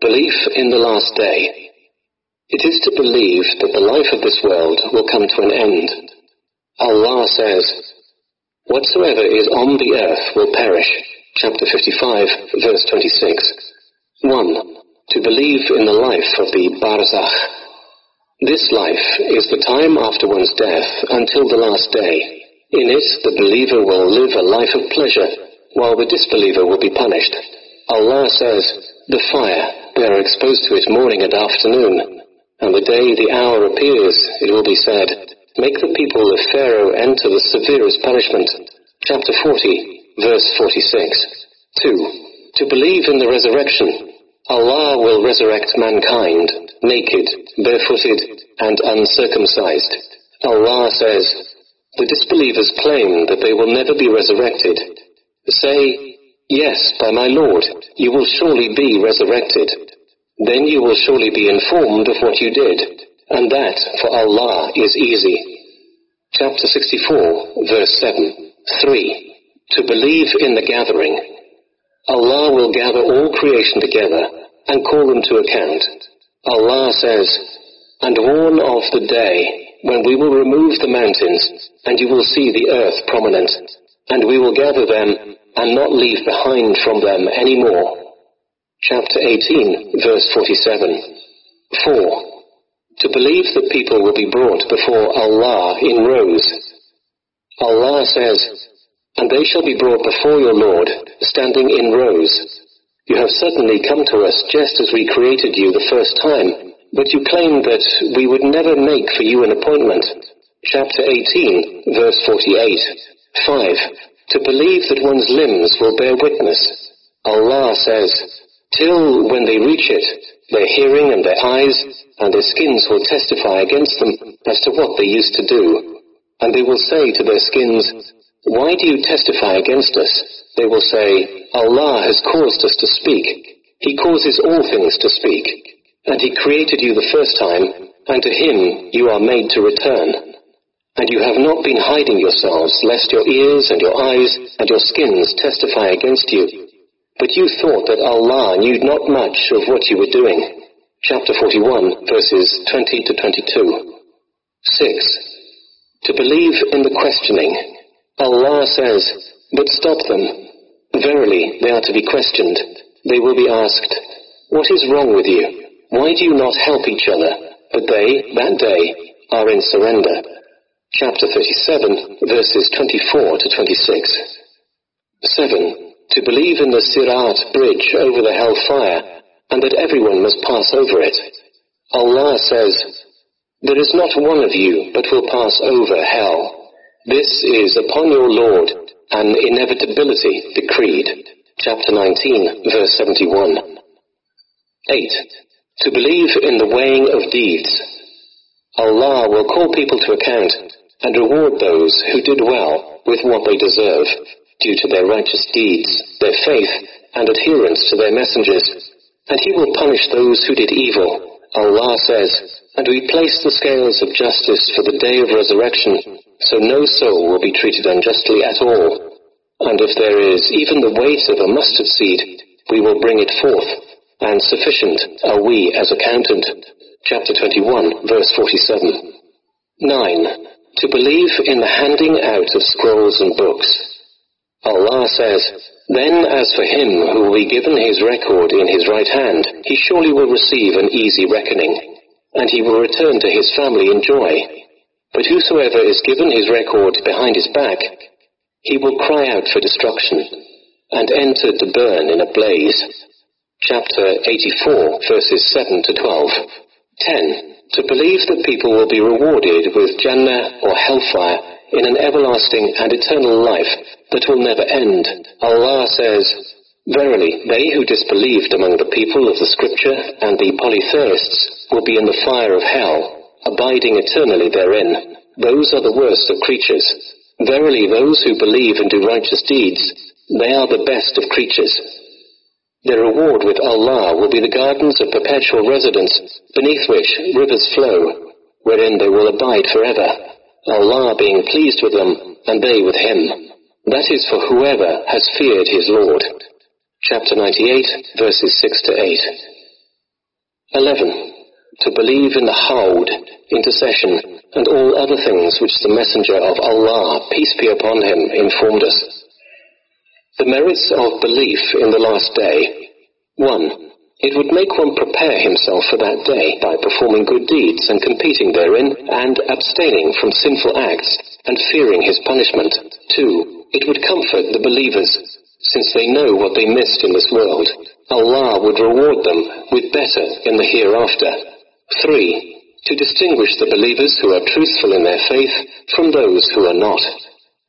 Belief in the last day. It is to believe that the life of this world will come to an end. Allah says, Whatsoever is on the earth will perish. Chapter 55, verse 26. 1. To believe in the life of the Barzakh. This life is the time after one's death until the last day. In it, the believer will live a life of pleasure, while the disbeliever will be punished. Allah says, The fire, they are exposed to it morning and afternoon. And the day the hour appears, it will be said, Make the people of Pharaoh enter the severest punishment. Chapter 40, verse 46. 2. To believe in the resurrection. Allah will resurrect mankind, naked, barefooted, and uncircumcised. Allah says, the disbelievers claim that they will never be resurrected. Say, Yes, by my Lord, you will surely be resurrected. Then you will surely be informed of what you did, and that for Allah is easy. Chapter 64, verse 7. 3. To believe in the gathering. Allah will gather all creation together and call them to account. Allah says, And warn of the day when we will remove the mountains, and you will see the earth prominent, and we will gather them and not leave behind from them any more. Chapter 18, verse 47. 4. To believe that people will be brought before Allah in rows. Allah says, And they shall be brought before your Lord, standing in rows. You have certainly come to us just as we created you the first time but you claim that we would never make for you an appointment. Chapter 18, verse 48. 5. To believe that one's limbs will bear witness. Allah says, Till when they reach it, their hearing and their eyes and their skins will testify against them as to what they used to do. And they will say to their skins, Why do you testify against us? They will say, Allah has caused us to speak. He causes all things to speak. And he created you the first time, and to him you are made to return. And you have not been hiding yourselves, lest your ears and your eyes and your skins testify against you. But you thought that Allah knew not much of what you were doing. Chapter 41, verses 20 to 22. 6. To believe in the questioning. Allah says, But stop them. Verily, they are to be questioned. They will be asked, What is wrong with you? Why do you not help each other? But they, that day, are in surrender. Chapter 37, verses 24 to 26. 7. To believe in the Sirat bridge over the hellfire, and that everyone must pass over it. Allah says, There is not one of you but will pass over hell. This is upon your Lord an inevitability decreed. Chapter 19, verse 71. 8 to believe in the weighing of deeds. Allah will call people to account and reward those who did well with what they deserve due to their righteous deeds, their faith, and adherence to their messengers. And He will punish those who did evil. Allah says, And we place the scales of justice for the day of resurrection, so no soul will be treated unjustly at all. And if there is even the weight of a mustard seed, we will bring it forth and sufficient are we as accountant. Chapter 21, verse 47. 9. To believe in the handing out of scrolls and books. Allah says, Then as for him who will be given his record in his right hand, he surely will receive an easy reckoning, and he will return to his family in joy. But whosoever is given his record behind his back, he will cry out for destruction, and enter to burn in a blaze chapter 84, verses 7 to 12. 10. To believe that people will be rewarded with Jannah or hellfire in an everlasting and eternal life that will never end. Allah says, Verily, they who disbelieved among the people of the scripture and the polytheists will be in the fire of hell, abiding eternally therein. Those are the worst of creatures. Verily, those who believe and do righteous deeds, they are the best of creatures. Their reward with Allah will be the gardens of perpetual residence, beneath which rivers flow, wherein they will abide forever, Allah being pleased with them, and they with Him. That is for whoever has feared his Lord. Chapter 98, verses 6 to 8. 11. To believe in the Hawd, intercession, and all other things which the Messenger of Allah, peace be upon him, informed us. The merits of belief in the last day. 1. It would make one prepare himself for that day by performing good deeds and competing therein, and abstaining from sinful acts and fearing his punishment. 2. It would comfort the believers, since they know what they missed in this world. Allah would reward them with better in the hereafter. 3. To distinguish the believers who are truthful in their faith from those who are not.